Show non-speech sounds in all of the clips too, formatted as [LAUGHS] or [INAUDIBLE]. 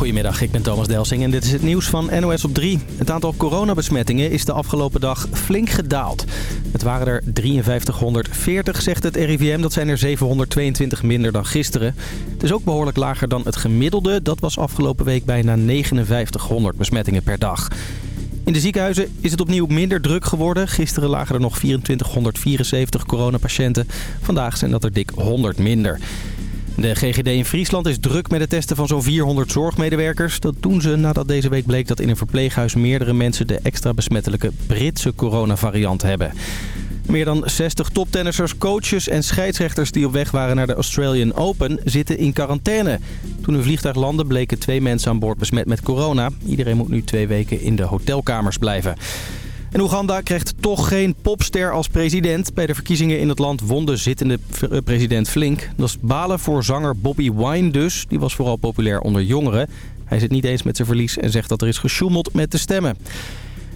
Goedemiddag, ik ben Thomas Delsing en dit is het nieuws van NOS op 3. Het aantal coronabesmettingen is de afgelopen dag flink gedaald. Het waren er 5340, zegt het RIVM. Dat zijn er 722 minder dan gisteren. Het is ook behoorlijk lager dan het gemiddelde. Dat was afgelopen week bijna 5900 besmettingen per dag. In de ziekenhuizen is het opnieuw minder druk geworden. Gisteren lagen er nog 2474 coronapatiënten. Vandaag zijn dat er dik 100 minder. De GGD in Friesland is druk met het testen van zo'n 400 zorgmedewerkers. Dat doen ze nadat deze week bleek dat in een verpleeghuis meerdere mensen de extra besmettelijke Britse coronavariant hebben. Meer dan 60 toptennissers, coaches en scheidsrechters die op weg waren naar de Australian Open zitten in quarantaine. Toen hun vliegtuig landde bleken twee mensen aan boord besmet met corona. Iedereen moet nu twee weken in de hotelkamers blijven. En Oeganda krijgt toch geen popster als president. Bij de verkiezingen in het land won de zittende eh, president flink. Dat is balen voor zanger Bobby Wine dus. Die was vooral populair onder jongeren. Hij zit niet eens met zijn verlies en zegt dat er is gesjoemeld met de stemmen.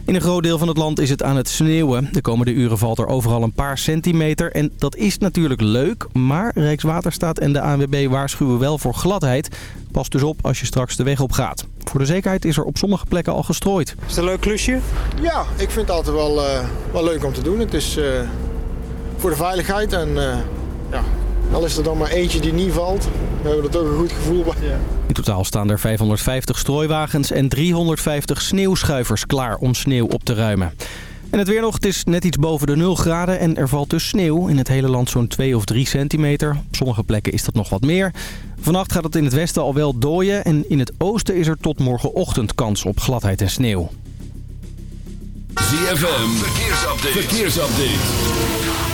In een groot deel van het land is het aan het sneeuwen. De komende uren valt er overal een paar centimeter. En dat is natuurlijk leuk, maar Rijkswaterstaat en de ANWB waarschuwen wel voor gladheid. Pas dus op als je straks de weg op gaat. Voor de zekerheid is er op sommige plekken al gestrooid. Is het een leuk klusje? Ja, ik vind het altijd wel, uh, wel leuk om te doen. Het is uh, voor de veiligheid en uh, ja, al is er dan maar eentje die niet valt, we hebben er toch een goed gevoel bij. Ja. In totaal staan er 550 strooiwagens en 350 sneeuwschuivers klaar om sneeuw op te ruimen. En het weer nog, het is net iets boven de 0 graden en er valt dus sneeuw. In het hele land zo'n 2 of 3 centimeter. Op sommige plekken is dat nog wat meer. Vannacht gaat het in het westen al wel dooien en in het oosten is er tot morgenochtend kans op gladheid en sneeuw. ZFM, verkeersupdate. verkeersupdate.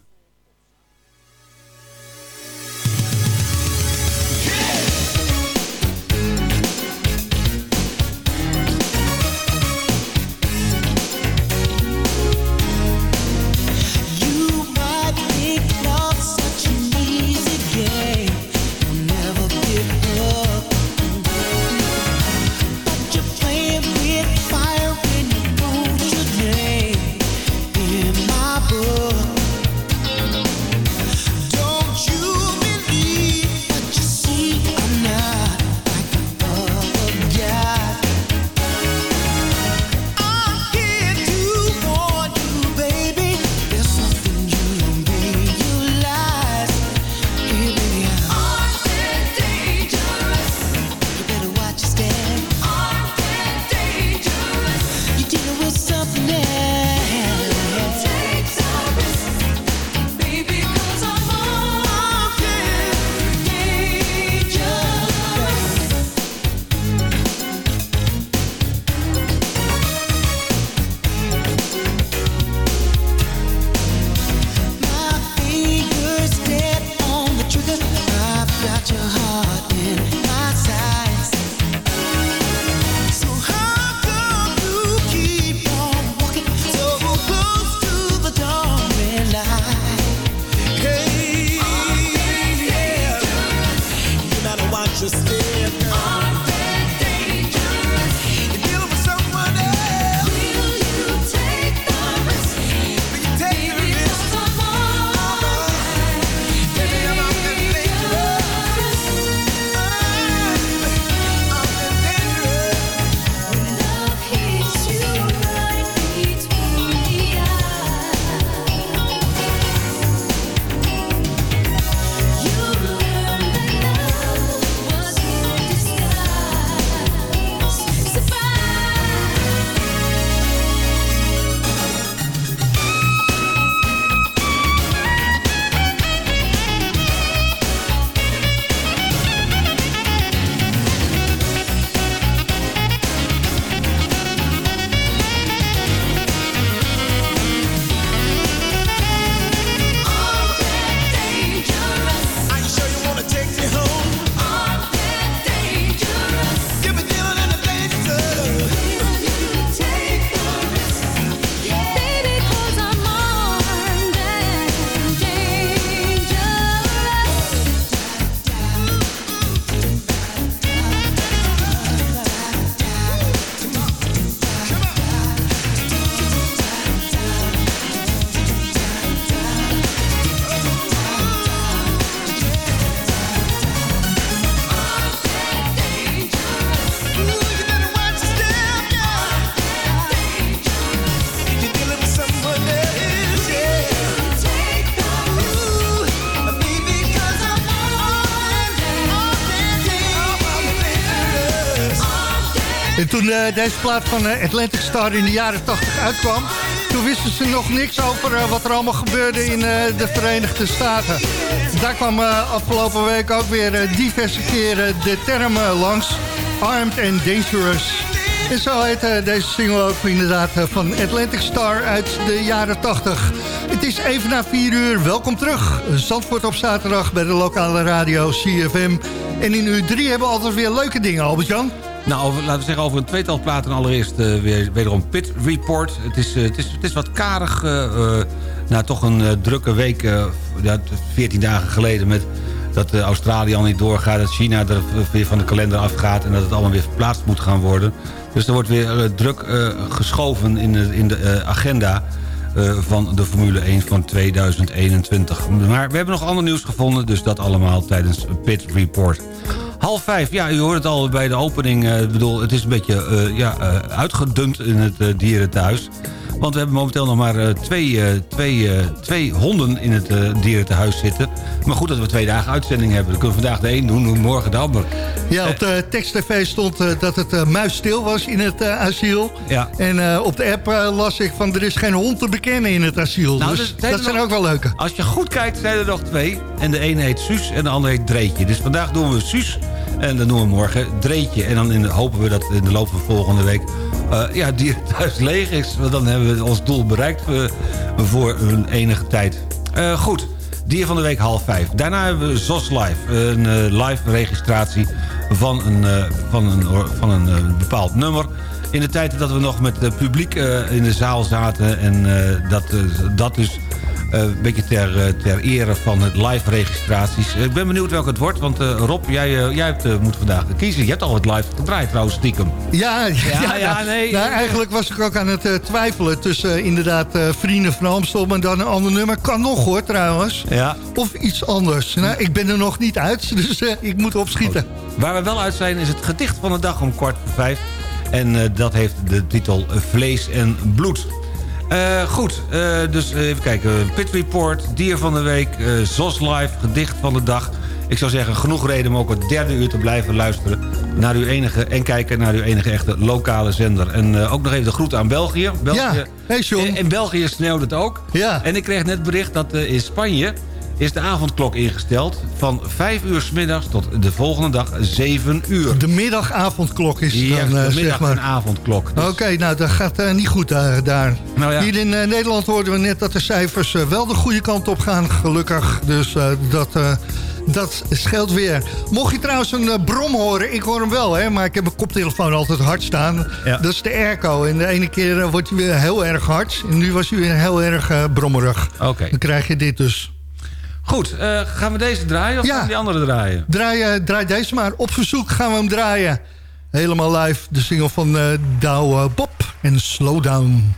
Eh, deze plaat van eh, Atlantic Star in de jaren 80 uitkwam... toen wisten ze nog niks over eh, wat er allemaal gebeurde in de Verenigde Staten. Daar kwam afgelopen week ook weer diverse keren de term eh, langs. Armed and Dangerous. En zo heet deze single ook inderdaad van Atlantic Star uit de jaren 80. Het is even na 4 uur. Welkom terug. Zandvoort op zaterdag bij de lokale radio CFM. En in uur 3 hebben we altijd weer leuke dingen, Albert-Jan. Nou, laten we zeggen over een tweetal platen allereerst uh, weer wederom Pit Report. Het is, uh, het is, het is wat karig uh, na toch een drukke week, ja, 14 dagen geleden... met dat Australië al niet doorgaat, dat China er weer van de kalender afgaat... en dat het allemaal weer verplaatst moet gaan worden. Dus er wordt weer druk geschoven in in de agenda... Uh, van de Formule 1 van 2021. Maar we hebben nog ander nieuws gevonden, dus dat allemaal tijdens Pit Report. Half vijf, ja, u hoort het al bij de opening. Ik uh, bedoel, het is een beetje uh, ja, uitgedund in het dierenthuis. Want we hebben momenteel nog maar twee, twee, twee honden in het dierentehuis zitten. Maar goed dat we twee dagen uitzending hebben. Dan kunnen we vandaag de een doen, morgen de ander. Ja, op de tekst-tv stond dat het muisstil was in het asiel. Ja. En op de app las ik van er is geen hond te bekennen in het asiel. Nou, dus dat zijn nog, ook wel leuke. Als je goed kijkt zijn er nog twee. En de ene heet Suus en de andere heet Dreetje. Dus vandaag doen we Suus en dan doen we morgen Dreetje. En dan in hopen we dat in de loop van volgende week... Uh, ja, dierenthuis [LAUGHS] leeg is. Want dan hebben we ons doel bereikt uh, voor een enige tijd. Uh, goed, dier van de week half vijf. Daarna hebben we ZOS Live. Een live registratie van een, van een, van een bepaald nummer. In de tijd dat we nog met het publiek in de zaal zaten. En dat, dat dus... Uh, een beetje ter, uh, ter ere van het live registraties. Uh, ik ben benieuwd welke het wordt, want Rob, jij, jij hebt, moet vandaag kiezen. Je hebt al het live gedraaid trouwens, stiekem. Ja, ja, ja, ja nee. Nou, eigenlijk was ik ook aan het twijfelen tussen inderdaad Vrienden van Amstel... maar dan een ander nummer. Kan nog hoor, trouwens. Ja. Of iets anders. Nou, ik ben er nog niet uit, [LAUGHS] dus ik moet opschieten. Goed. Waar we wel uit zijn is het gedicht van de dag om kwart voor vijf. En dat heeft de titel Vlees en Bloed. Uh, goed, uh, dus even kijken. Pit Report, dier van de week, uh, ZOS Live, gedicht van de dag. Ik zou zeggen, genoeg reden om ook het derde uur te blijven luisteren... Naar uw enige, en kijken naar uw enige echte lokale zender. En ook nog even de groet aan België. België ja, hey John. In, in België sneeuwde het ook. Ja. En ik kreeg net bericht dat in Spanje is de avondklok ingesteld van 5 uur s middags tot de volgende dag 7 uur. De middagavondklok is ja, dan, de uh, middag zeg maar. een avondklok. Dus. Oké, okay, nou dat gaat uh, niet goed uh, daar. Nou ja. Hier in Nederland hoorden we net dat de cijfers wel de goede kant op gaan, gelukkig. Dus dat... Dat scheelt weer. Mocht je trouwens een uh, brom horen, ik hoor hem wel, hè, maar ik heb mijn koptelefoon altijd hard staan. Ja. Dat is de airco. En de ene keer uh, wordt hij weer heel erg hard. En nu was hij weer heel erg uh, brommerig. Oké. Okay. Dan krijg je dit dus. Goed, uh, gaan we deze draaien of ja. gaan we die andere draaien? Draai, uh, draai deze maar. Op verzoek gaan we hem draaien. Helemaal live. De single van uh, Douwe Bob en Slowdown.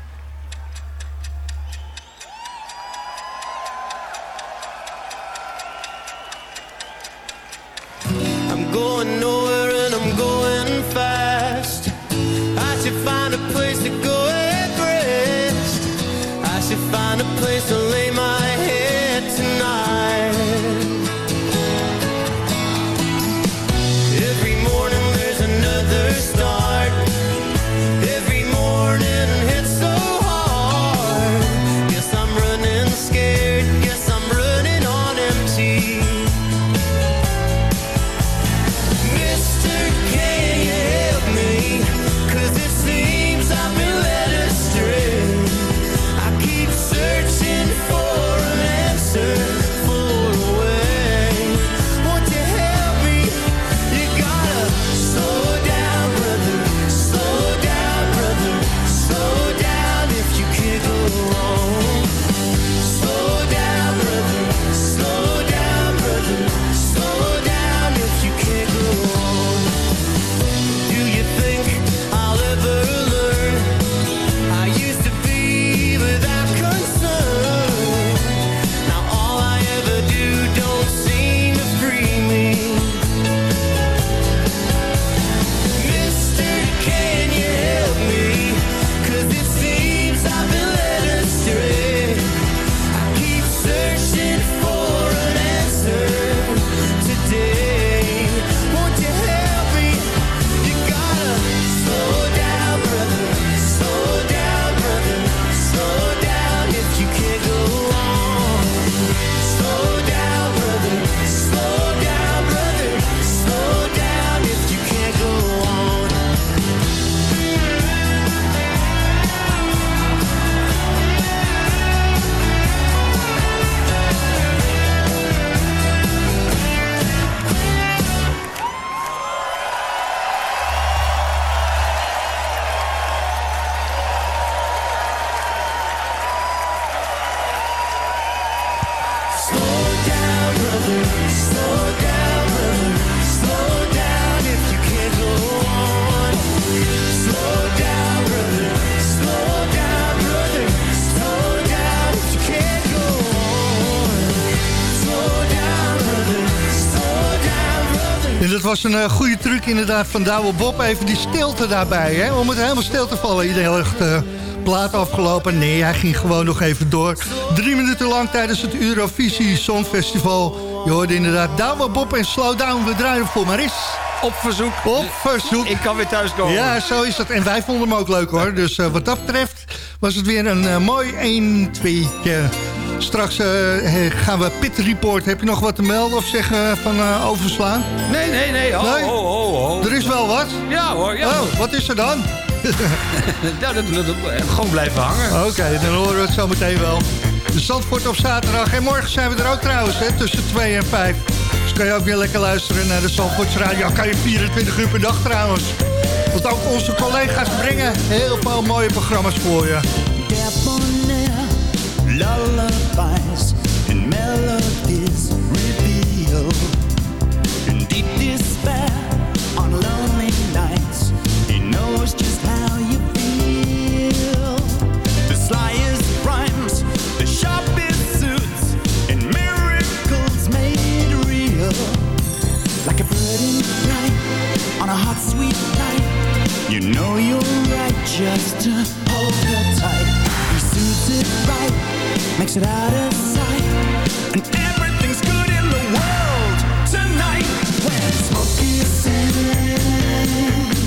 Was een eh, goede truc inderdaad van Douwe Bob. Even die stilte daarbij, hè? om het helemaal stil te vallen. Iedereen dacht, eh plaat afgelopen. Nee, hij ging gewoon nog even door. Drie minuten lang tijdens het Eurovisie Songfestival. Je hoorde inderdaad Douwe Bob en Slow Down. We draaien voor maar eens. Op verzoek. Op verzoek. Ik kan weer thuiskomen. Ja, zo is dat. En wij vonden hem ook leuk hoor. Dus eh, wat dat betreft was het weer een mooi 1 2 Straks eh, eh, gaan we Pit Report. Heb je nog wat te melden of zeggen van eh, overslaan? Nee, nee, nee. Ho, ho, ho. Er is wel wat. Ja hoor, ja. Oh, wat is er dan? [LAUGHS] Ja, dat, dat- dat- gewoon blijven hangen. Oké, dan horen we het zo meteen wel. De Zandvoort op zaterdag. En morgen zijn we er ook trouwens, hè, tussen 2 en 5. Dus kan je ook weer lekker luisteren naar de Zandvoorts Radio. Kan je 24 uur per dag trouwens. Want ook onze collega's brengen heel veel mooie programma's voor je. Lullabies and melodies reveal. In deep despair on lonely nights he knows just how you feel. The slyest rhymes the sharpest suits and miracles made real. Like a bird in flight on a hot sweet night you know you're right just to hold her tight. He suits it right, makes it out of sight. And everything's good in the world tonight. When Smokey sings, I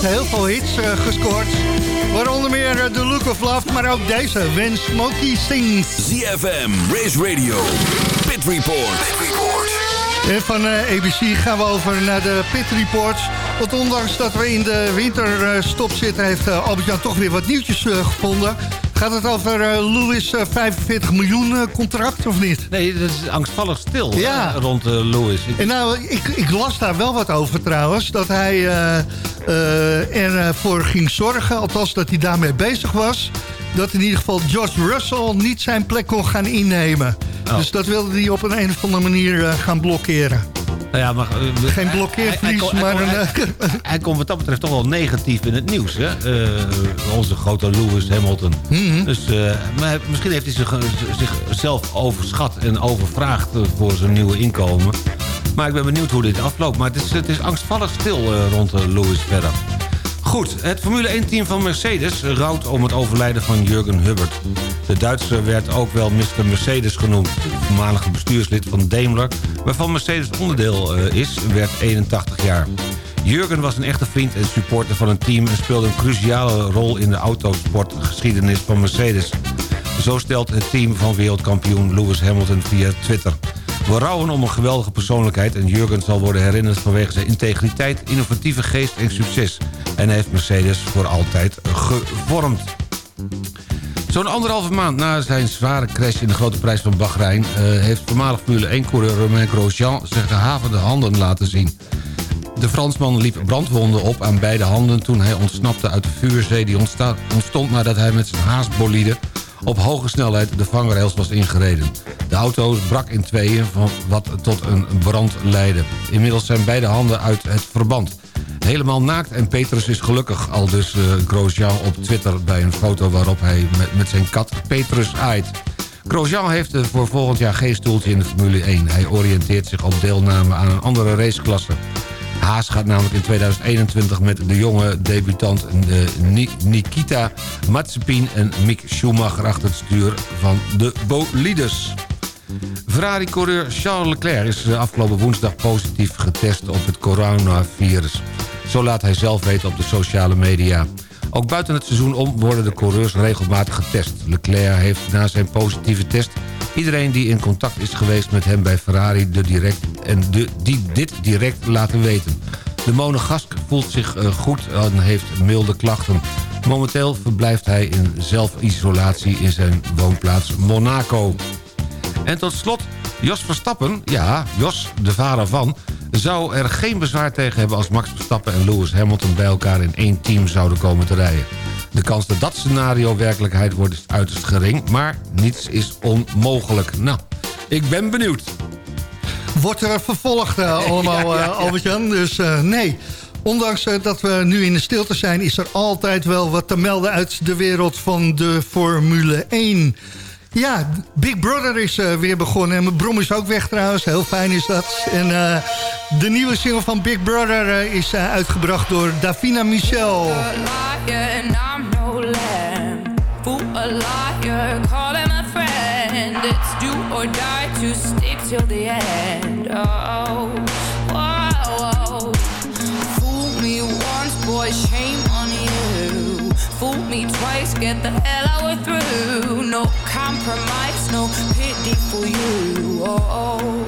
heeft heel veel hits eh, gescoord. Waaronder meer eh, The Look of Love, maar ook deze, When Smokey Sings. ZFM, Race Radio, Pit Report. En van eh, ABC gaan we over naar de Pit Reports. Want ondanks dat we in de winterstop zitten... heeft Albert-Jan toch weer wat nieuwtjes gevonden. Gaat het over eh, Lewis eh, 45 miljoen contract of niet? Nee, dat is angstvallig stil Ja. rond Lewis. Ik- En nou, ik, ik las daar wel wat over trouwens. Dat hij ervoor ging zorgen, althans dat hij daarmee bezig was... dat in ieder geval George Russell niet zijn plek kon gaan innemen. Oh. Dus dat wilde hij op een, een of andere manier eh, gaan blokkeren. Nou ja, maar, eh, Geen blokkeervlies, hij- hij kon- maar hij een, Hij, komt wat dat betreft toch wel negatief in het nieuws, hè? Eh, onze grote Lewis Hamilton. Mhm. Dus eh, maar misschien heeft hij zich, eh, zichzelf overschat en overvraagd eh, voor zijn nieuwe inkomen. Maar ik ben benieuwd hoe dit afloopt. Maar het is, het is angstvallig stil eh, rond eh, Lewis verder. Goed, het Formule 1-team van Mercedes rouwt om het overlijden van Jurgen Hubbard. De Duitser werd ook wel Mr. Mercedes genoemd. De voormalige bestuurslid van Daimler, waarvan Mercedes onderdeel eh, is, werd 81 jaar. Jurgen was een echte vriend en supporter van het team... en speelde een cruciale rol in de autosportgeschiedenis van Mercedes. Zo stelt het team van wereldkampioen Lewis Hamilton via Twitter. We rouwen om een geweldige persoonlijkheid... en Jurgen zal worden herinnerd vanwege zijn integriteit, innovatieve geest en succes. En hij heeft Mercedes voor altijd gevormd. Zo'n anderhalve maand na zijn zware crash in de grote prijs van Bahrein... eh, heeft voormalig Formule 1-coureur Romain Grosjean zijn gehavende handen laten zien. De Fransman liep brandwonden op aan beide handen... toen hij ontsnapte uit de vuurzee die ontstond nadat hij met zijn haasbolide... op hoge snelheid de vangrails was ingereden. De auto brak in tweeën, wat tot een brand leidde. Inmiddels zijn beide handen uit het verband. Helemaal naakt en Petrus is gelukkig, al dus eh, Grosjean op Twitter... bij een foto waarop hij met, met zijn kat Petrus aait. Grosjean heeft eh, voor volgend jaar geen stoeltje in de Formule 1. Hij oriënteert zich op deelname aan een andere raceklasse. Haas gaat namelijk in 2021 met de jonge debutant de Ni- Nikita Mazepin en Mick Schumacher achter het stuur van de bolides. Ferrari-coureur Charles Leclerc is eh, afgelopen woensdag positief getest op het coronavirus. Zo laat hij zelf weten op de sociale media. Ook buiten het seizoen om worden de coureurs regelmatig getest. Leclerc heeft na zijn positieve test iedereen die in contact is geweest met hem bij Ferrari de direct, en de, die dit direct laten weten. De monegask voelt zich eh, goed en heeft milde klachten. Momenteel verblijft hij in zelfisolatie in zijn woonplaats Monaco. En tot slot, Jos Verstappen, ja, Jos, de vader van... zou er geen bezwaar tegen hebben als Max Verstappen en Lewis Hamilton... bij elkaar in één team zouden komen te rijden. De kans dat dat scenario werkelijkheid wordt is uiterst gering... maar niets is onmogelijk. Nou, ik ben benieuwd. Wordt er vervolgd eh, [LAUGHS] allemaal, Ja, ja, ja. eh, Albert-Jan. Dus eh, nee, ondanks dat we nu in de stilte zijn... is er altijd wel wat te melden uit de wereld van de Formule 1. Ja, Big Brother is eh, weer begonnen. En mijn brom is ook weg trouwens. Heel fijn is dat. En eh, de nieuwe single van Big Brother eh, is uitgebracht door Davina Michel. It's do or die to stick till the end. Oh, Fool me twice, get the hell out of through. No compromise, no pity for you. Oh, oh.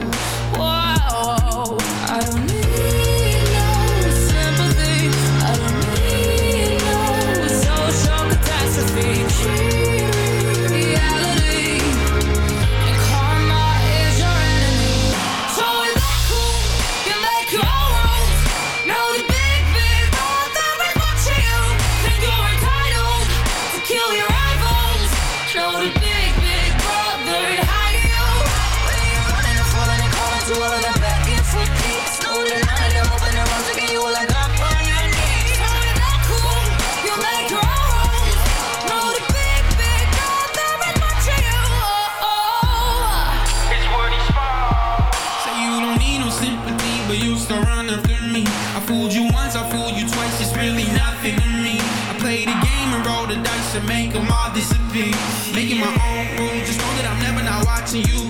No sympathy, but you still run after me. I fooled you once, I fooled you twice, it's really nothing to me. I play the game and roll the dice and make them all disappear. Making my own rules, just know that I'm never not watching you.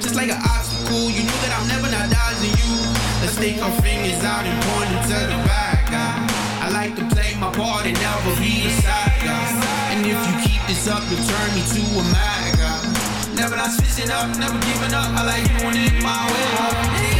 Just like an obstacle, you know that I'm never not dodging you. Let's stick our fingers out and point them to the bad guy. I like to play my part and never be a side guy. And if you keep this up, you'll turn me to a mad guy. Never not switching up, never giving up. I like doing it my way.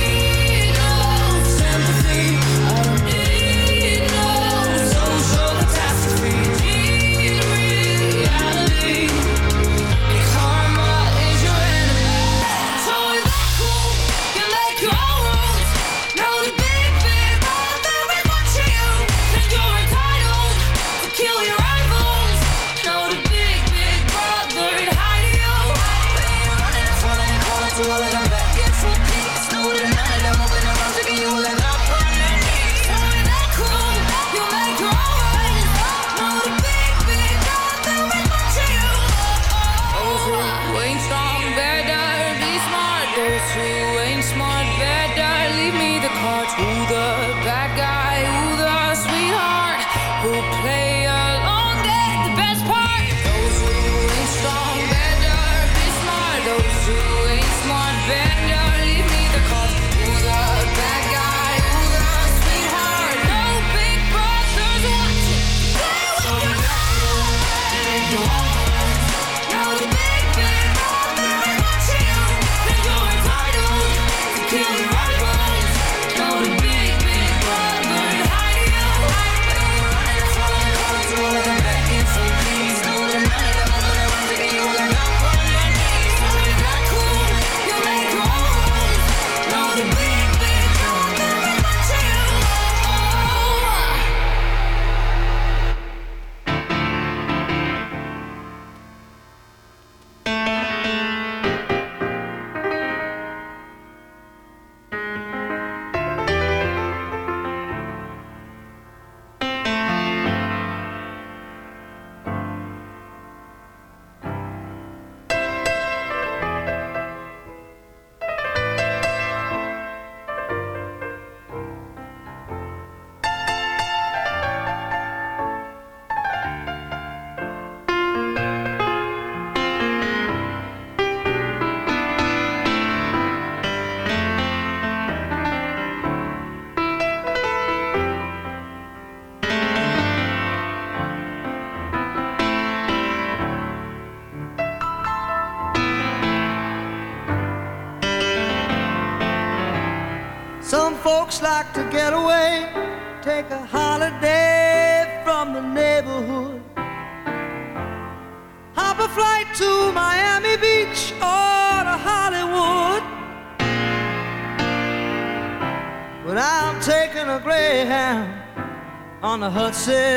On the Hudson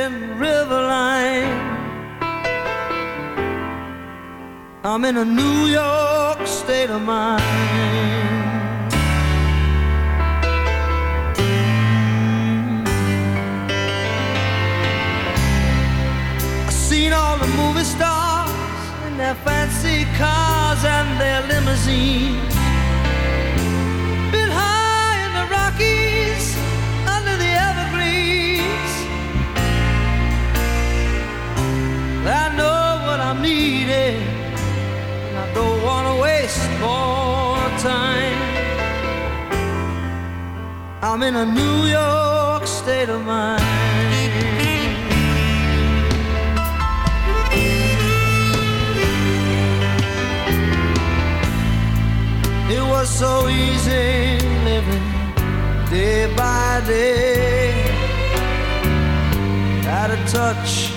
I'm in a New York state of mind. It was so easy living day by day. Out of touch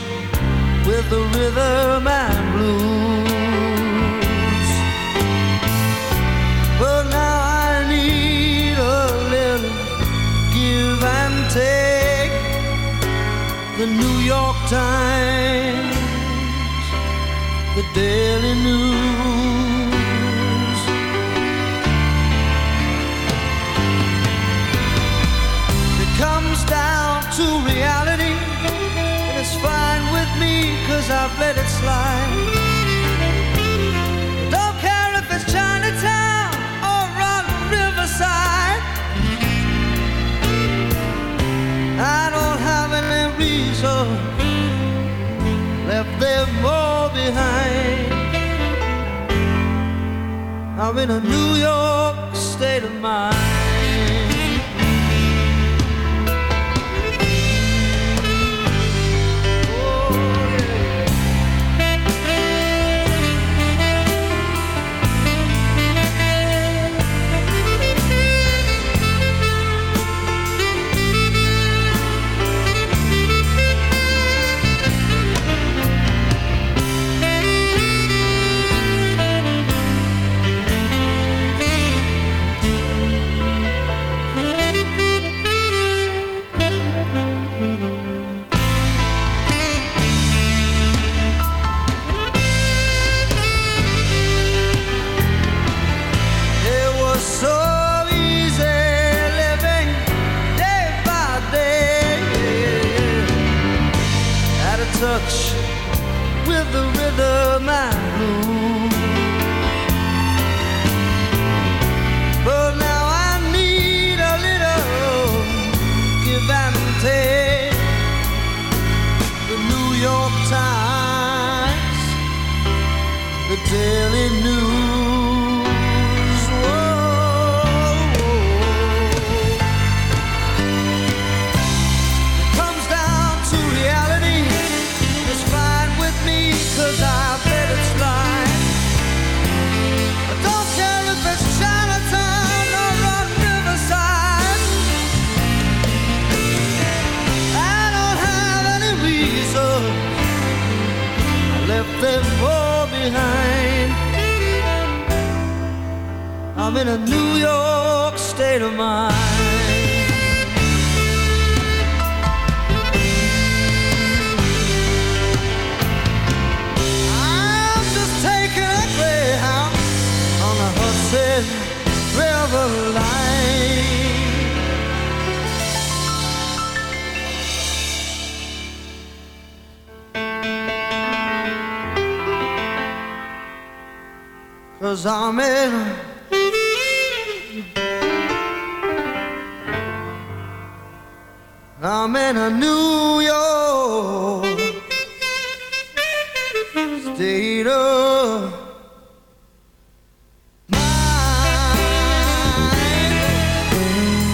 with the rhythm and blues. The New York Times, the Daily News. It comes down to reality, and it's fine with me, cause I've let it slide. Reason left them all behind. I'm in a New York state of mind. I'm in a New York state of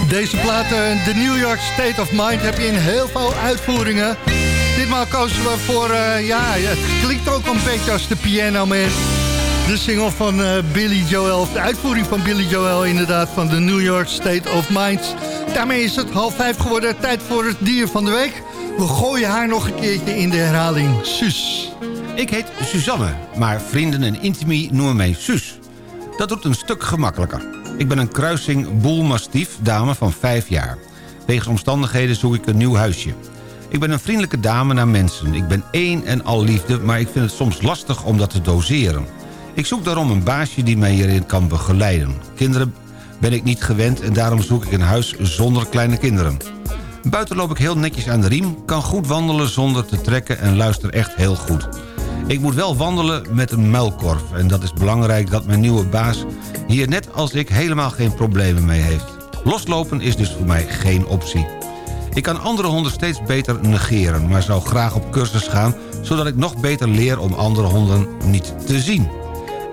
Deze plaat, eh, de New York State of Mind, heb je in heel veel uitvoeringen. Ditmaal kozen we voor, eh, ja, het klinkt ook een beetje als de Piano Man. De single van eh, Billy Joel, de uitvoering van Billy Joel inderdaad, van de New York State of Mind. Daarmee is het half vijf geworden, tijd voor het dier van de week. We gooien haar nog een keertje in de herhaling. Suus. Ik heet Suzanne, maar vrienden en intimie noemen mij Suus. Dat doet een stuk gemakkelijker. Ik ben een kruising boelmastief dame van 5 jaar. Wegens omstandigheden zoek ik een nieuw huisje. Ik ben een vriendelijke dame naar mensen. Ik ben één en al liefde, maar ik vind het soms lastig om dat te doseren. Ik zoek daarom een baasje die mij hierin kan begeleiden. Kinderen ben ik niet gewend en daarom zoek ik een huis zonder kleine kinderen. Buiten loop ik heel netjes aan de riem, kan goed wandelen zonder te trekken en luister echt heel goed. Ik moet wel wandelen met een muilkorf en dat is belangrijk dat mijn nieuwe baas hier net als ik helemaal geen problemen mee heeft. Loslopen is dus voor mij geen optie. Ik kan andere honden steeds beter negeren, maar zou graag op cursus gaan... zodat ik nog beter leer om andere honden niet te zien.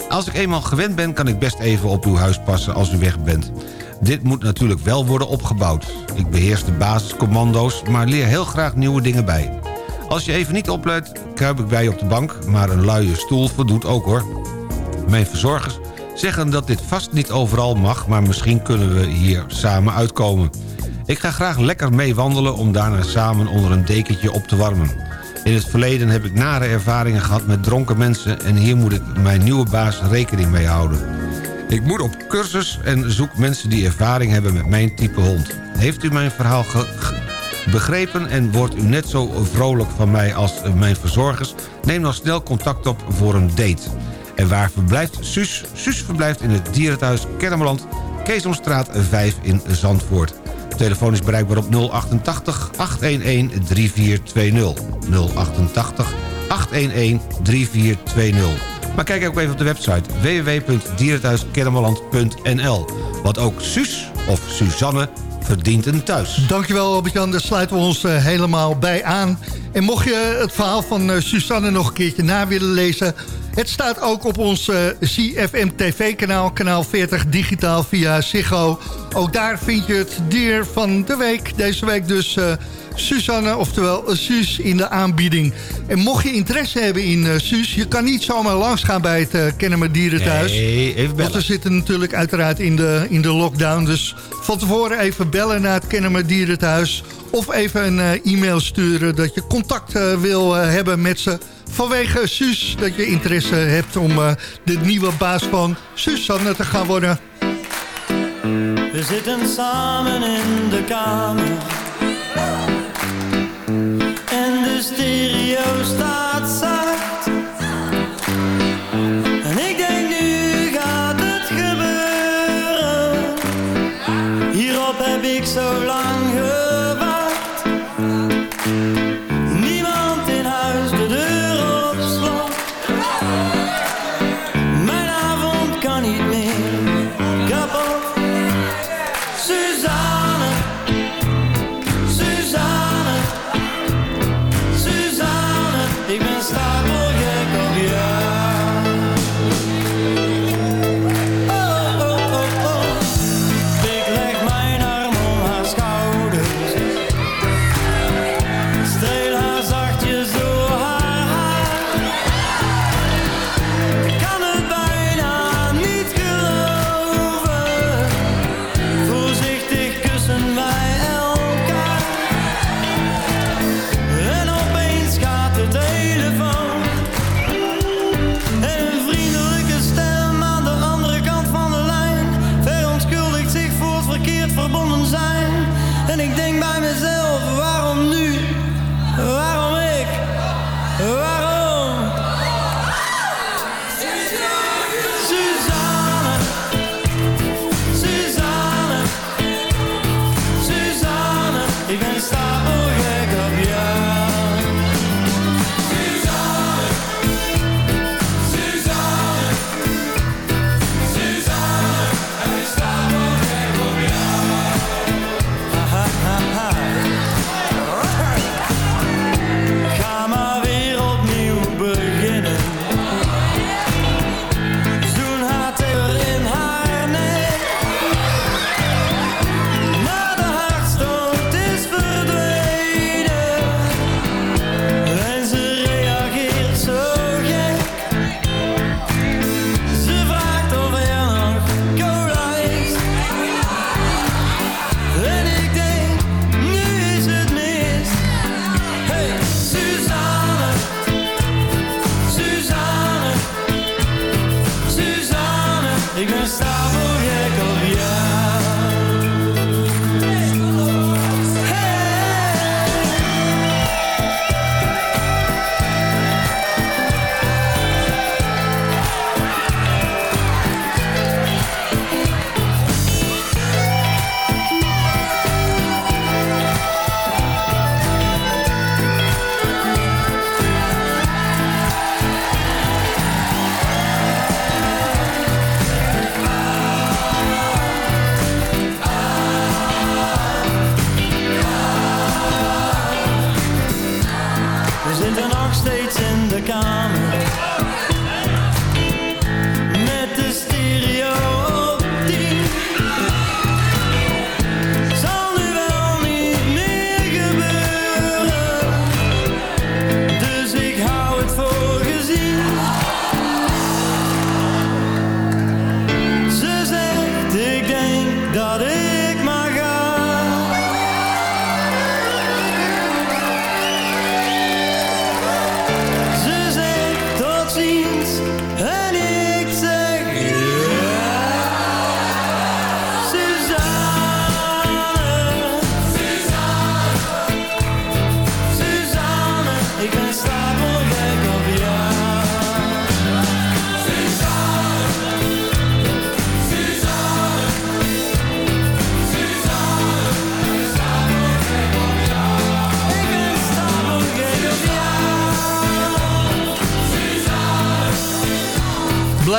Als ik eenmaal gewend ben, kan ik best even op uw huis passen als u weg bent. Dit moet natuurlijk wel worden opgebouwd. Ik beheers de basiscommando's, maar leer heel graag nieuwe dingen bij. Als je even niet oplet, kruip ik bij je op de bank... maar een luie stoel voldoet ook hoor. Mijn verzorgers zeggen dat dit vast niet overal mag... maar misschien kunnen we hier samen uitkomen. Ik ga graag lekker mee wandelen om daarna samen onder een dekentje op te warmen. In het verleden heb ik nare ervaringen gehad met dronken mensen... en hier moet ik mijn nieuwe baas rekening mee houden. Ik moet op cursus en zoek mensen die ervaring hebben met mijn type hond. Heeft u mijn verhaal begrepen en wordt u net zo vrolijk van mij als mijn verzorgers... neem dan snel contact op voor een date. En waar verblijft Suus? Suus verblijft in het dierenthuis Kennemerland... Keesomstraat 5 in Zandvoort. Telefoon is bereikbaar op 088 811 3420. 088 811 3420. Maar kijk ook even op de website www.dierenthuiskennemerland.nl. Want ook Suus of Suzanne verdient een thuis. Dankjewel Albert-Jan, daar sluiten we ons eh, helemaal bij aan. En mocht je het verhaal van eh, Susanne nog een keertje na willen lezen... het staat ook op ons eh, CFM TV-kanaal, kanaal 40 digitaal via Ziggo. Ook daar vind je het dier van de week. Deze week dus eh, Susanne, oftewel eh, Suus in de aanbieding. En mocht je interesse hebben in eh, Suus... je kan niet zomaar langs gaan bij het uh, Kennemer Dierenthuis. Nee, even Want we zitten natuurlijk uiteraard in de, in de lockdown. Dus van tevoren even bellen naar het Kennemer Dierenthuis. Of even een eh, e-mail sturen dat je contact eh, wil eh, hebben met ze. Vanwege Suus, dat je interesse hebt om eh, de nieuwe baas van Susanne te gaan worden. We zitten samen in de kamer. Stereo staat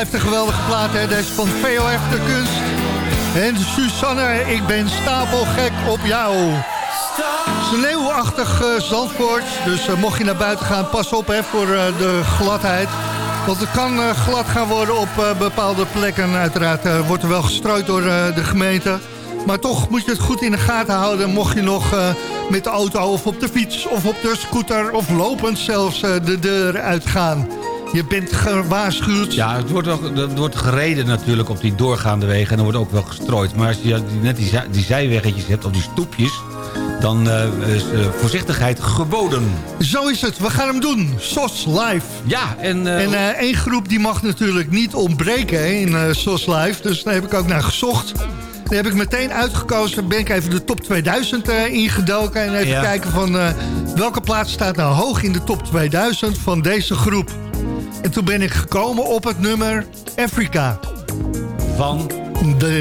blijft een geweldige plaat, hè? Deze van VOF de Kunst. En Susanne, ik ben stapelgek op jou. Sneeuwachtig eh, Zandvoort. Dus eh, mocht je naar buiten gaan, pas op hè, voor eh, de gladheid. Want het kan glad gaan worden op bepaalde plekken. Uiteraard wordt er wel gestrooid door de gemeente. Maar toch moet je het goed in de gaten houden... mocht je nog met de auto of op de fiets of op de scooter... of lopend zelfs de deur uitgaan. Je bent gewaarschuwd. Ja, het wordt, wel, het wordt gereden natuurlijk op die doorgaande wegen... en er wordt ook wel gestrooid. Maar als je net die, zij- die zijweggetjes hebt, of die stoepjes... dan eh, is eh, voorzichtigheid geboden. Zo is het, we gaan hem doen. SOS Live. Ja, en... eh, En één groep die mag natuurlijk niet ontbreken hè, in SOS Live. Dus daar heb ik ook naar gezocht. Daar heb ik meteen uitgekozen. Ben ik even de top 2000 eh, ingedoken. En even Ja. kijken van welke plaats staat nou hoog in de top 2000 van deze groep. En toen ben ik gekomen op het nummer Africa. Van?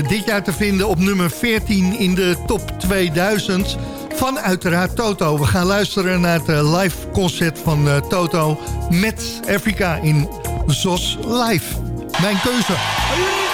Dit jaar te vinden op nummer 14 in de top 2000 van uiteraard Toto. We gaan luisteren naar het eh, live concert van eh, Toto met Africa in ZOS Live. Mijn keuze.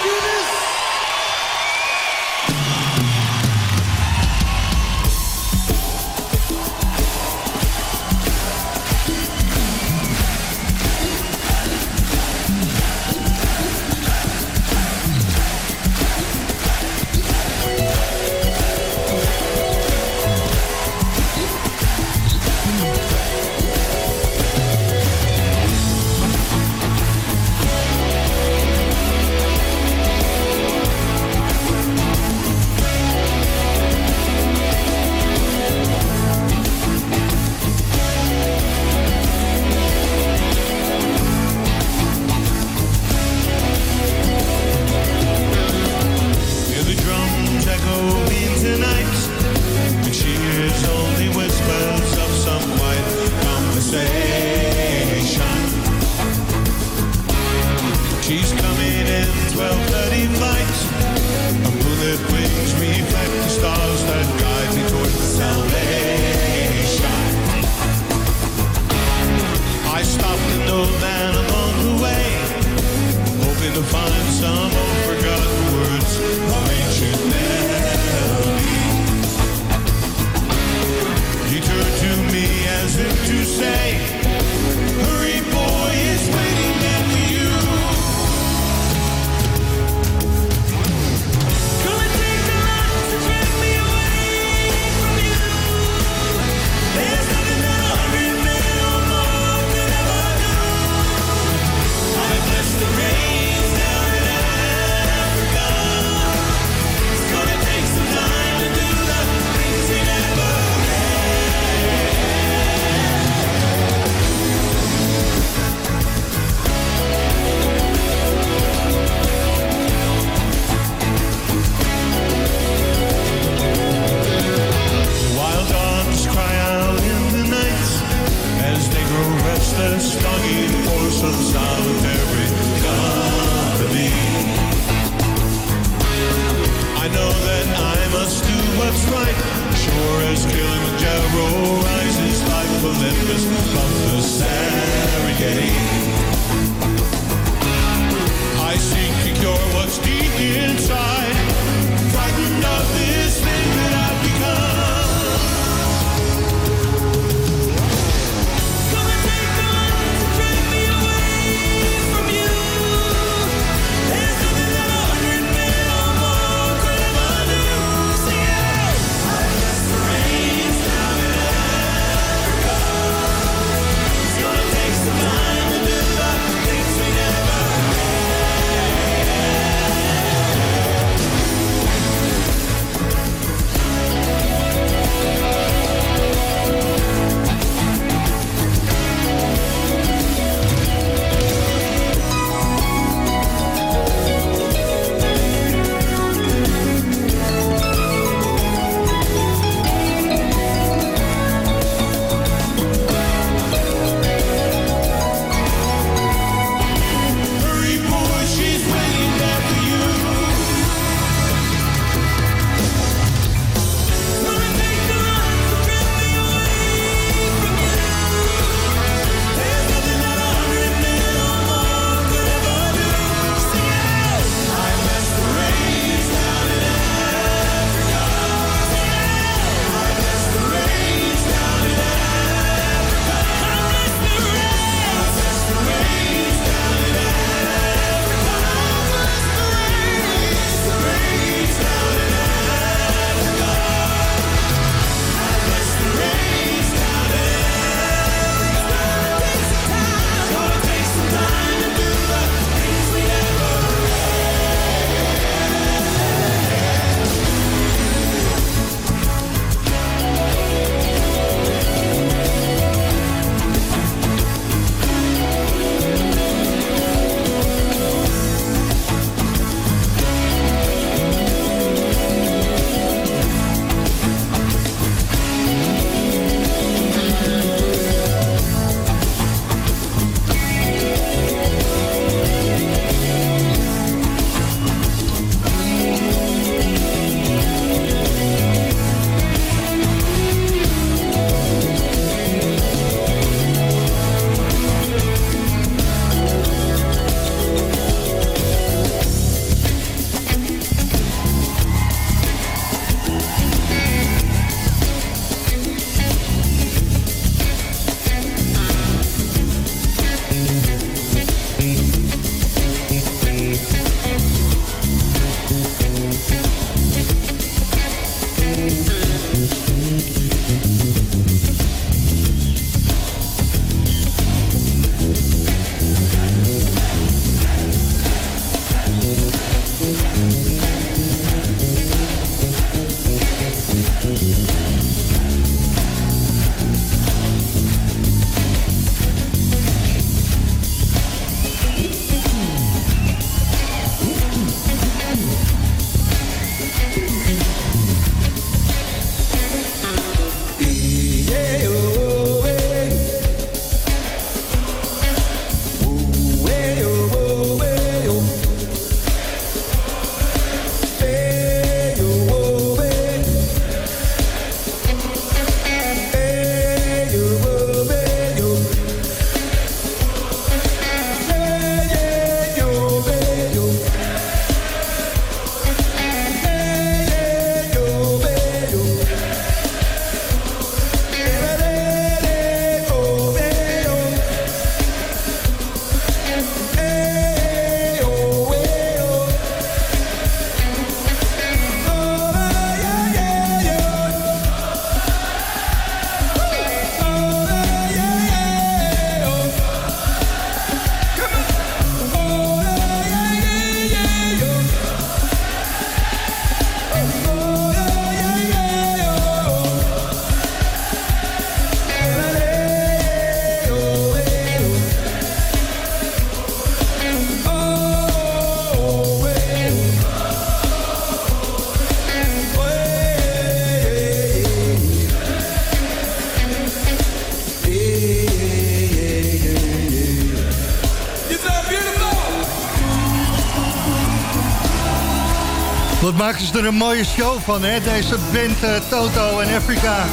Er een mooie show van, hè? Deze band eh, Toto en Afrika.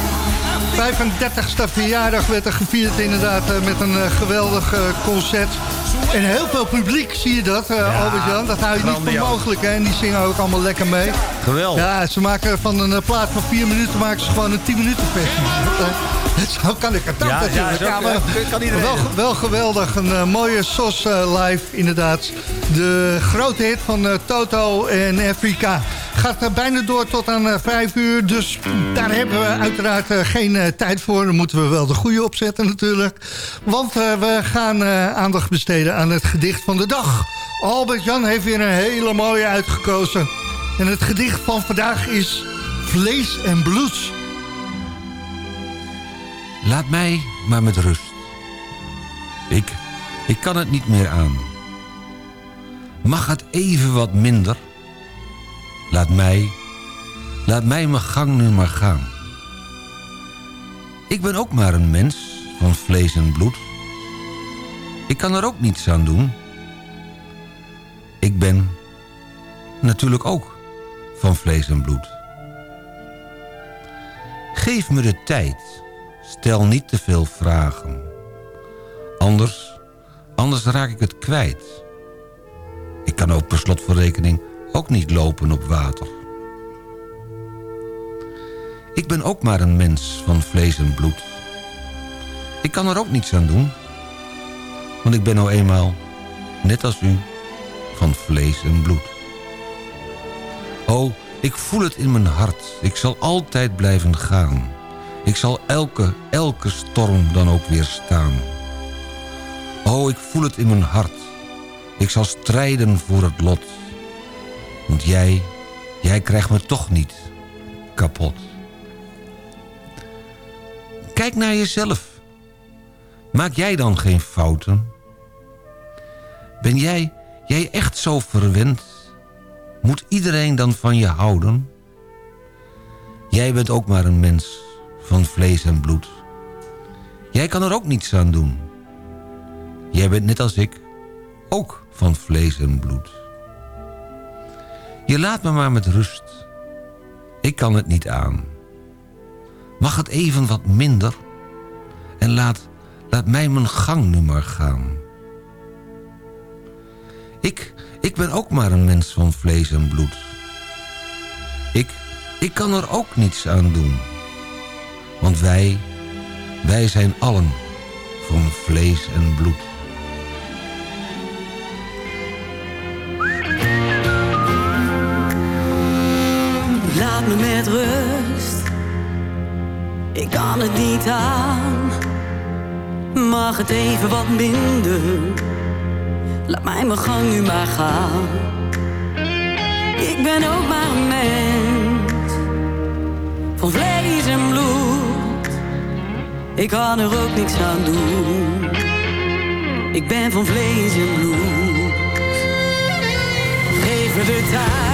35ste verjaardag werd er gevierd inderdaad eh, met een eh, geweldig concert. En heel veel publiek, zie je dat, eh Albert-Jan? Dat hou je niet voor mogelijk, hè? En die zingen ook allemaal lekker mee. Geweldig. Ja, ze maken van een plaat van 4 minuten maken ze gewoon een 10 minuten versie. [LAUGHS] Zo kan ik het ook Ja, ja, zo- maar kan wel, wel geweldig, een mooie SOS live inderdaad. De grote hit van Toto en Afrika. Gaat eh, bijna door tot aan eh, 5 uur, dus daar hebben we uiteraard eh, geen eh, tijd voor. Dan moeten we wel de goede opzetten natuurlijk. Want eh, we gaan eh, aandacht besteden aan het gedicht van de dag. Albert-Jan heeft weer een hele mooie uitgekozen. En het gedicht van vandaag is Vlees en Bloed. Laat mij maar met rust. Ik, ik kan het niet meer aan. Mag het even wat minder? Laat mij, laat mij mijn gang nu maar gaan. Ik ben ook maar een mens van vlees en bloed. Ik kan er ook niets aan doen. Ik ben natuurlijk ook van vlees en bloed. Geef me de tijd. Stel niet te veel vragen. Anders, anders raak ik het kwijt. Ik kan ook per slot van rekening ook niet lopen op water. Ik ben ook maar een mens van vlees en bloed. Ik kan er ook niets aan doen. Want ik ben nou eenmaal, net als u, van vlees en bloed. Oh, ik voel het in mijn hart. Ik zal altijd blijven gaan. Ik zal elke, elke storm dan ook weerstaan. Oh, ik voel het in mijn hart. Ik zal strijden voor het lot. Want jij, jij krijgt me toch niet kapot. Kijk naar jezelf. Maak jij dan geen fouten? Ben jij, jij echt zo verwend? Moet iedereen dan van je houden? Jij bent ook maar een mens van vlees en bloed. Jij kan er ook niets aan doen. Jij bent net als ik ook van vlees en bloed. Je laat me maar met rust. Ik kan het niet aan. Mag het even wat minder? En laat, laat mij mijn gang nu maar gaan. Ik, ik ben ook maar een mens van vlees en bloed. Ik, ik kan er ook niets aan doen. Want wij, wij zijn allen van vlees en bloed. Ik kan het niet aan. Mag het even wat minder. Laat mij mijn gang nu maar gaan. Ik ben ook maar een mens. Van vlees en bloed. Ik kan er ook niks aan doen. Ik ben van vlees en bloed. Geef me de tijd.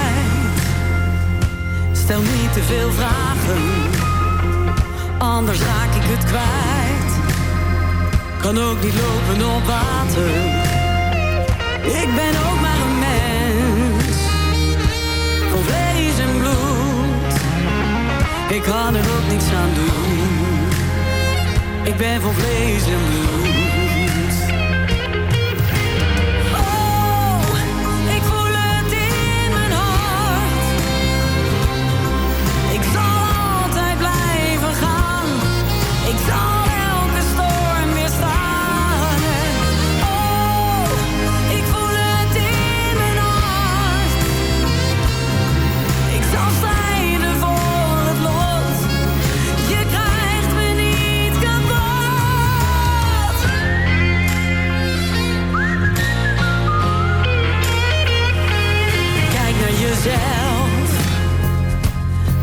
Stel niet te veel vragen, anders raak ik het kwijt. Kan ook niet lopen op water. Ik ben ook maar een mens van vlees en bloed. Ik kan er ook niets aan doen. Ik ben van vlees en bloed.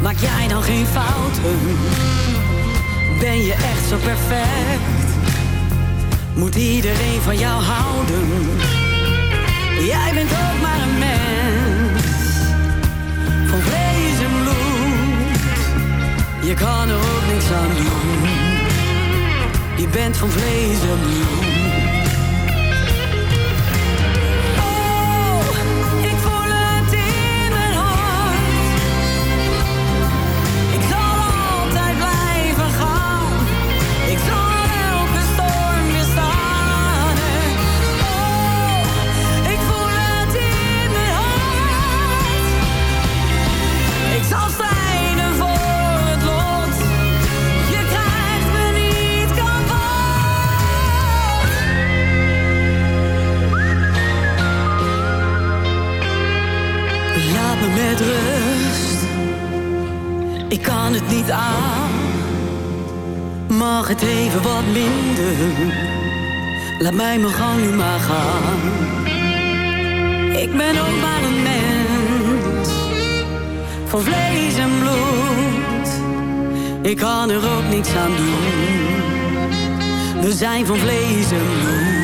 Maak jij dan geen fouten? Ben je echt zo perfect? Moet iedereen van jou houden? Jij bent ook maar een mens van vlees en bloed. Je kan er ook niks aan doen. Je bent van vlees en bloed. Mag het even wat minder? Laat mij mijn gang nu maar gaan. Ik ben ook maar een mens. Van vlees en bloed. Ik kan er ook niets aan doen. We zijn van vlees en bloed.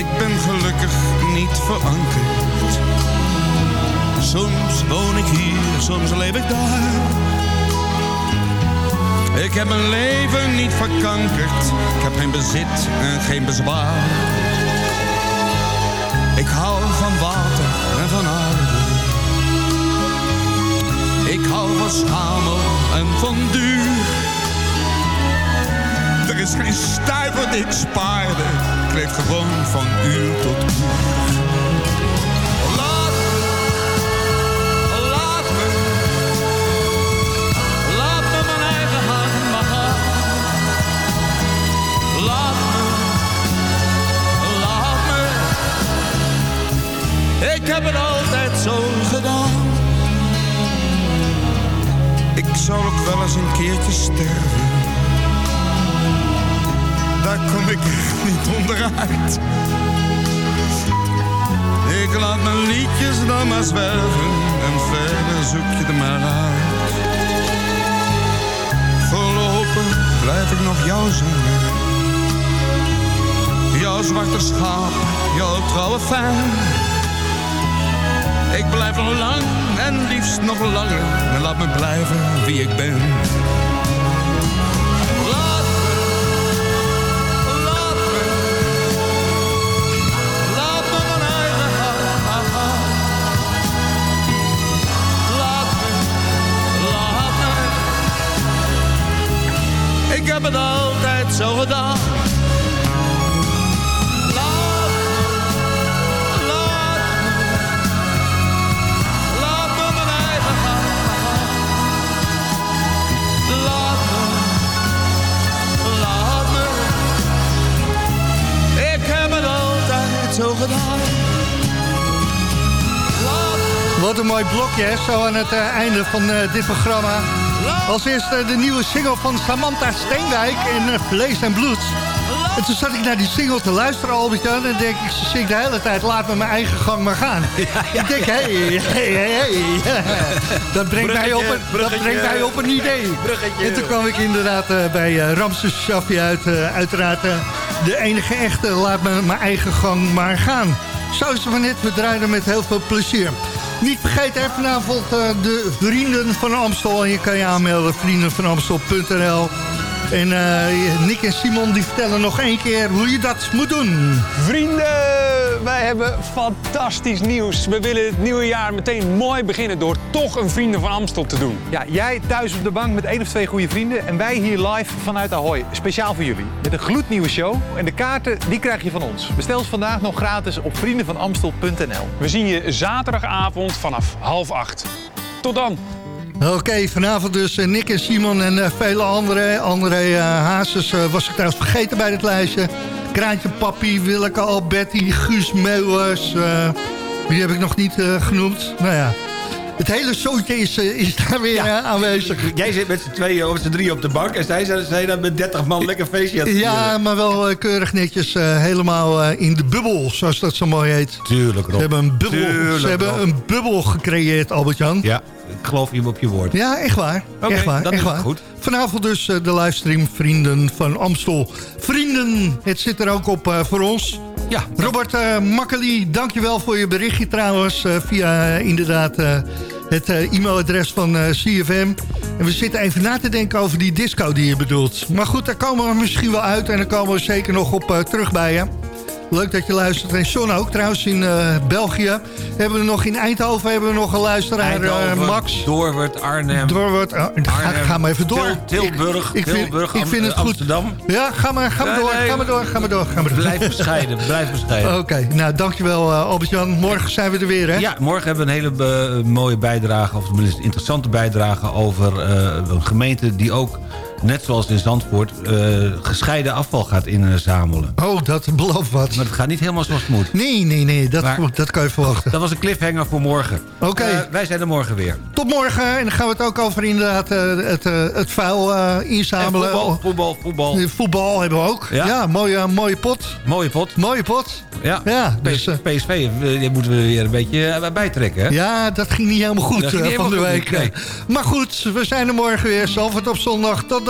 Ik ben gelukkig niet verankerd. Soms woon ik hier, soms leef ik daar. Ik heb mijn leven niet verkankerd. Ik heb geen bezit en geen bezwaar. Ik hou van water en van aarde. Ik hou van schamel en van duur. Er is geen stuiver ik spaarde. Ik leef gewoon van uur tot uur. Laat me, laat me, laat me mijn eigen gang maar. Laat me, laat me, ik heb het altijd zo gedaan. Ik zal ook wel eens een keertje sterven. Kom ik niet onderuit. Ik laat mijn liedjes dan maar zwerven en verder zoek je er maar uit. Voorlopig blijf ik nog jou zingen. Jouw zwarte schaap, jouw trouwe fan. Ik blijf nog lang en liefst nog langer. En laat me blijven wie ik ben. Een mooi blokje, hè? zo aan het eh, einde van eh, dit programma. Als eerste de nieuwe single van Samantha Steenwijk in eh, Vlees en Bloed. En toen zat ik naar die single te luisteren, Albert-Jan. En denk ik, ze zingt de hele tijd, laat me mijn eigen gang maar gaan. [LAUGHS] ik denk, hé, hé, hé. Dat brengt mij op een, dat brengt mij op een idee. [LAUGHS] Bruggetje. En toen kwam ik inderdaad eh, bij eh, Ramses Shaffi uit. eh, uiteraard eh, de enige echte, laat me mijn eigen gang maar gaan. Zo is het maar net, we draaien met heel veel plezier. Niet vergeten, hè, vanavond eh, de Vrienden van Amstel. En je kan je aanmelden, vriendenvanamstel.nl. En eh, Nick en Simon die vertellen nog één keer hoe je dat moet doen. Vrienden, wij hebben fantastisch nieuws. We willen het nieuwe jaar meteen mooi beginnen door toch een Vrienden van Amstel te doen. Ja, jij thuis op de bank met één of twee goede vrienden en wij hier live vanuit Ahoy. Speciaal voor jullie. Met een gloednieuwe show en de kaarten die krijg je van ons. Bestel ze vandaag nog gratis op vriendenvanamstel.nl. We zien je zaterdagavond vanaf half acht. Tot dan. Oké, vanavond dus eh, Nick en Simon en eh, vele andere. André eh, Hazes was ik trouwens vergeten bij het lijstje. Kraantje Papi, Willeke Alberti, Guus Meeuwers. eh, wie heb ik nog niet genoemd? Nou ja, het hele zootje is, eh, is daar weer eh, aanwezig. Jij zit met z'n tweeën of z'n drieën op de bank... en zij zijn, zijn dan met 30 man lekker feestje aan het Ja, vieren. maar wel eh, keurig netjes eh, helemaal eh, in de bubbel, zoals dat zo mooi heet. Tuurlijk, Rob. Ze hebben een bubbel, Tuurlijk, ze hebben een bubbel gecreëerd, Albert-Jan. Ja, ik geloof je op je woord. Ja, echt waar. Echt waar, dan echt is waar. goed. Vanavond dus eh, de livestream Vrienden van Amstel. Vrienden, het zit er ook op eh, voor ons. Ja. Robert uh, Makkeli, dankjewel voor je berichtje trouwens. eh, via inderdaad eh, het eh, e-mailadres van eh, CFM. En we zitten even na te denken over die disco die je bedoelt. Maar goed, daar komen we misschien wel uit. En daar komen we zeker nog op eh, terug bij je. Leuk dat je luistert. En John ook trouwens in eh, België. Hebben we nog in Eindhoven hebben we nog een luisteraar, Eindhoven, Max. Doorwerd, Arnhem. Doorwerd, eh, ga, Arnhem, ga maar even door. Til- Tilburg, ik, ik vind, Tilburg, ik vind het goed. Amsterdam. Ja, ga maar, ga maar door, nee. ga maar door, ga maar door. Ga maar door. Blijf bescheiden, blijf bescheiden. Oké, nou dankjewel uh, Albert-Jan. Morgen zijn we er weer, hè? Ja, morgen hebben we een hele mooie bijdrage... of tenminste interessante bijdrage over een gemeente... die ook, net zoals in Zandvoort... eh, gescheiden afval gaat inzamelen. Oh, dat belooft wat. Maar het gaat niet helemaal zoals het moet. Nee, nee, nee, dat, Maar- dat kan je verwachten. Dat was een cliffhanger voor morgen. Oké. Eh, wij zijn er morgen weer. Tot morgen. En dan gaan we het ook over inderdaad uh, het, het vuil inzamelen. En voetbal, voetbal, voetbal. Voetbal hebben we ook. Ja, ja mooie, mooie pot. Mooie pot. Mooie pot. Ja, ja dus, PSV die moeten we weer een beetje bijtrekken. Hè? Ja, dat ging niet helemaal goed niet helemaal van de goed, week. nee. Maar goed, we zijn er morgen weer. Zalvert op zondag. Tot